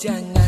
jangan